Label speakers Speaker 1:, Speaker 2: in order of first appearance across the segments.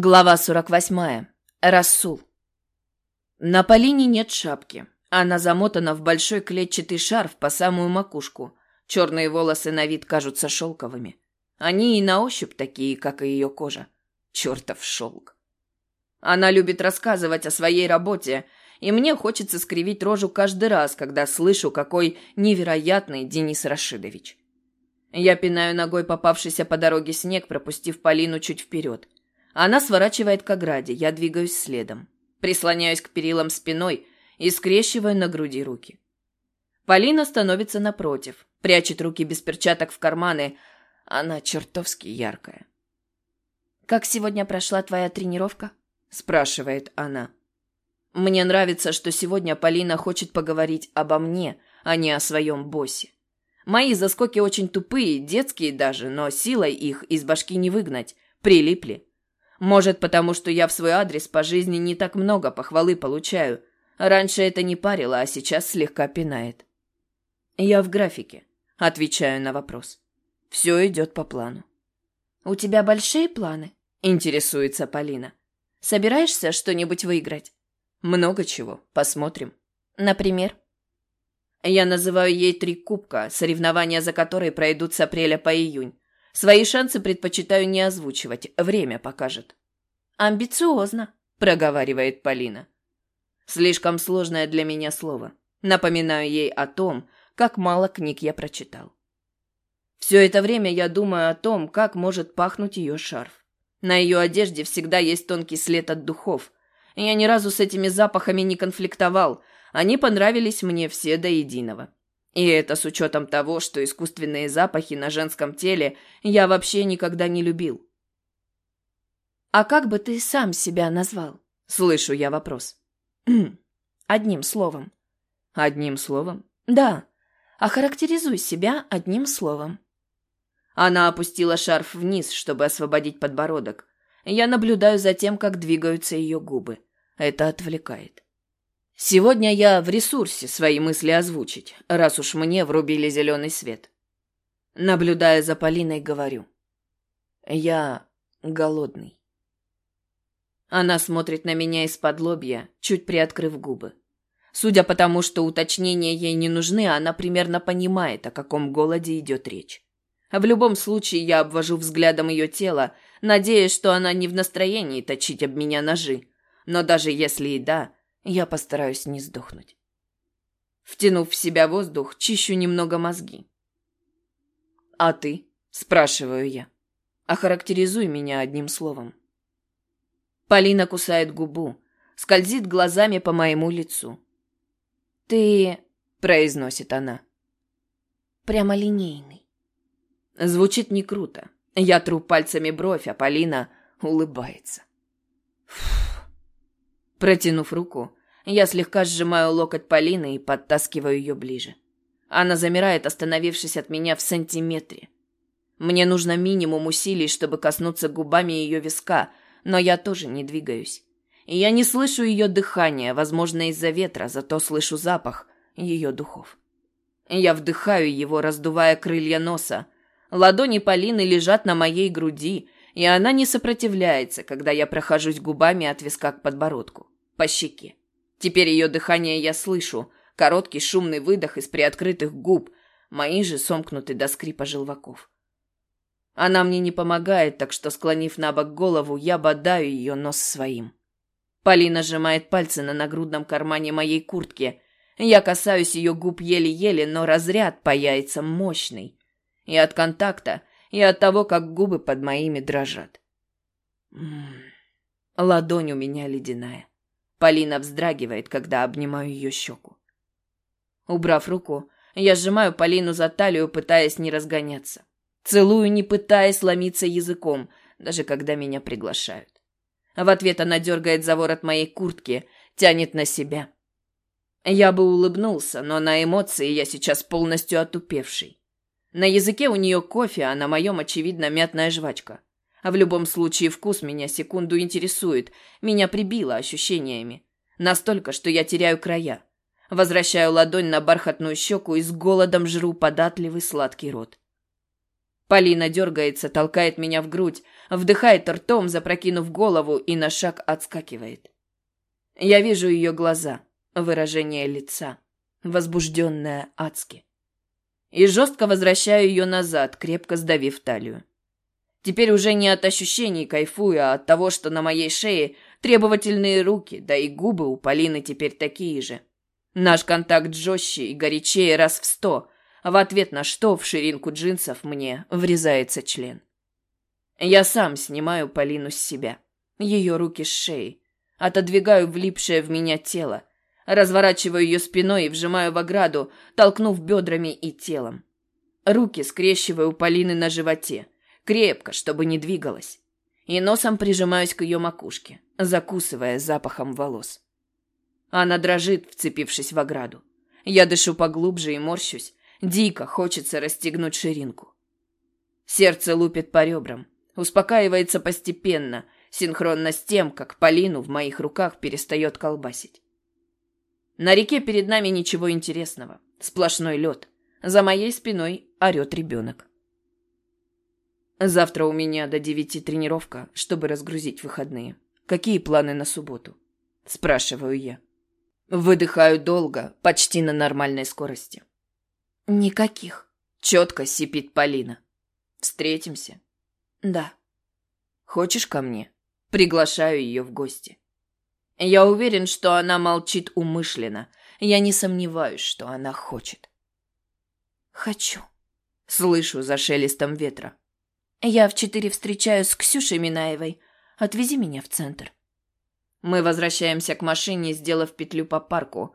Speaker 1: Глава 48. Рассул. На Полине нет шапки. Она замотана в большой клетчатый шарф по самую макушку. Черные волосы на вид кажутся шелковыми. Они и на ощупь такие, как и ее кожа. Чертов шелк. Она любит рассказывать о своей работе, и мне хочется скривить рожу каждый раз, когда слышу, какой невероятный Денис Рашидович. Я пинаю ногой попавшийся по дороге снег, пропустив Полину чуть вперед. Она сворачивает к ограде, я двигаюсь следом. Прислоняюсь к перилам спиной и скрещиваю на груди руки. Полина становится напротив, прячет руки без перчаток в карманы. Она чертовски яркая.
Speaker 2: «Как сегодня прошла твоя тренировка?»
Speaker 1: – спрашивает она. Мне нравится, что сегодня Полина хочет поговорить обо мне, а не о своем боссе. Мои заскоки очень тупые, детские даже, но силой их из башки не выгнать. Прилипли. Может, потому что я в свой адрес по жизни не так много похвалы получаю. Раньше это не парило, а сейчас слегка пинает. Я в графике, отвечаю на вопрос. Все идет по плану.
Speaker 2: У тебя большие планы?
Speaker 1: Интересуется Полина.
Speaker 2: Собираешься что-нибудь выиграть?
Speaker 1: Много чего. Посмотрим.
Speaker 2: Например?
Speaker 1: Я называю ей три кубка, соревнования за которые пройдут с апреля по июнь. Свои шансы предпочитаю не озвучивать, время покажет.
Speaker 2: Амбициозно,
Speaker 1: проговаривает Полина. Слишком сложное для меня слово. Напоминаю ей о том, как мало книг я прочитал. Все это время я думаю о том, как может пахнуть ее шарф. На ее одежде всегда есть тонкий след от духов. Я ни разу с этими запахами не конфликтовал. Они понравились мне все до единого. И это с учетом того, что искусственные запахи на женском теле я вообще никогда не любил.
Speaker 2: «А как бы ты сам себя назвал?»
Speaker 1: Слышу я вопрос.
Speaker 2: «Одним словом».
Speaker 1: «Одним словом?»
Speaker 2: «Да. Охарактеризуй себя одним словом».
Speaker 1: Она опустила шарф вниз, чтобы освободить подбородок. Я наблюдаю за тем, как двигаются ее губы. Это отвлекает. Сегодня я в ресурсе свои мысли озвучить, раз уж мне врубили зеленый свет. Наблюдая за Полиной, говорю. Я голодный. Она смотрит на меня из-под лобья, чуть приоткрыв губы. Судя по тому, что уточнения ей не нужны, она примерно понимает, о каком голоде идет речь. В любом случае, я обвожу взглядом ее тело, надеясь, что она не в настроении точить об меня ножи. Но даже если и да, я постараюсь не сдохнуть. Втянув в себя воздух, чищу немного мозги. «А ты?» – спрашиваю я. «Охарактеризуй меня одним словом». Полина кусает губу, скользит глазами по моему лицу.
Speaker 2: «Ты...»
Speaker 1: – произносит она.
Speaker 2: «Прямолинейный».
Speaker 1: Звучит не круто. Я тру пальцами бровь, а Полина улыбается. Фу. Протянув руку, я слегка сжимаю локоть Полины и подтаскиваю ее ближе. Она замирает, остановившись от меня в сантиметре. Мне нужно минимум усилий, чтобы коснуться губами ее виска, но я тоже не двигаюсь. Я не слышу ее дыхания, возможно, из-за ветра, зато слышу запах ее духов. Я вдыхаю его, раздувая крылья носа. Ладони Полины лежат на моей груди, и она не сопротивляется, когда я прохожусь губами от виска к подбородку, по щеке. Теперь ее дыхание я слышу, короткий шумный выдох из приоткрытых губ, мои же сомкнуты до скрипа желваков. Она мне не помогает, так что, склонив на бок голову, я бодаю ее нос своим. Полина сжимает пальцы на нагрудном кармане моей куртки. Я касаюсь ее губ еле-еле, но разряд по яйцам мощный. И от контакта, и от того, как губы под моими дрожат. М -м -м. Ладонь у меня ледяная. Полина вздрагивает, когда обнимаю ее щеку. Убрав руку, я сжимаю Полину за талию, пытаясь не разгоняться. Целую, не пытаясь ломиться языком, даже когда меня приглашают. В ответ она дергает за ворот моей куртки, тянет на себя. Я бы улыбнулся, но на эмоции я сейчас полностью отупевший. На языке у нее кофе, а на моем, очевидно, мятная жвачка. А в любом случае вкус меня секунду интересует. Меня прибило ощущениями. Настолько, что я теряю края. Возвращаю ладонь на бархатную щеку и с голодом жру податливый сладкий рот. Полина дергается, толкает меня в грудь, вдыхает ртом, запрокинув голову и на шаг отскакивает. Я вижу ее глаза, выражение лица, возбужденное адски. И жестко возвращаю ее назад, крепко сдавив талию. Теперь уже не от ощущений кайфую, а от того, что на моей шее требовательные руки, да и губы у Полины теперь такие же. Наш контакт жестче и горячее раз в сто, в ответ на что в ширинку джинсов мне врезается член. Я сам снимаю Полину с себя, ее руки с шеи, отодвигаю влипшее в меня тело, разворачиваю ее спиной и вжимаю в ограду, толкнув бедрами и телом. Руки скрещиваю у Полины на животе, крепко, чтобы не двигалась, и носом прижимаюсь к ее макушке, закусывая запахом волос. Она дрожит, вцепившись в ограду. Я дышу поглубже и морщусь. Дико хочется расстегнуть ширинку. Сердце лупит по ребрам. Успокаивается постепенно, синхронно с тем, как Полину в моих руках перестает колбасить. На реке перед нами ничего интересного. Сплошной лед. За моей спиной орет ребенок. Завтра у меня до девяти тренировка, чтобы разгрузить выходные. Какие планы на субботу? Спрашиваю я. Выдыхаю долго, почти на нормальной скорости.
Speaker 2: Никаких.
Speaker 1: Четко сипит Полина. Встретимся?
Speaker 2: Да.
Speaker 1: Хочешь ко мне? Приглашаю ее в гости. Я уверен, что она молчит умышленно. Я не сомневаюсь, что она хочет.
Speaker 2: Хочу.
Speaker 1: Слышу за шелестом ветра.
Speaker 2: Я в четыре встречаюсь с Ксюшей Минаевой. Отвези меня в центр.
Speaker 1: Мы возвращаемся к машине, сделав петлю по парку.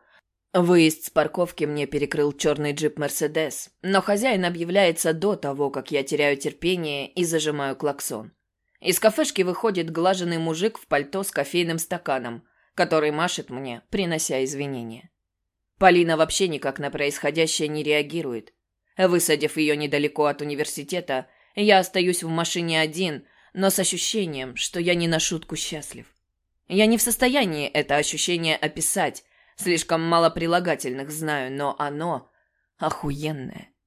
Speaker 1: Выезд с парковки мне перекрыл черный джип «Мерседес», но хозяин объявляется до того, как я теряю терпение и зажимаю клаксон. Из кафешки выходит глаженный мужик в пальто с кофейным стаканом, который машет мне, принося извинения. Полина вообще никак на происходящее не реагирует. Высадив ее недалеко от университета, я остаюсь в машине один, но с ощущением, что я не на шутку счастлив. Я не в состоянии это ощущение описать, слишком мало прилагательных знаю, но оно охуенное.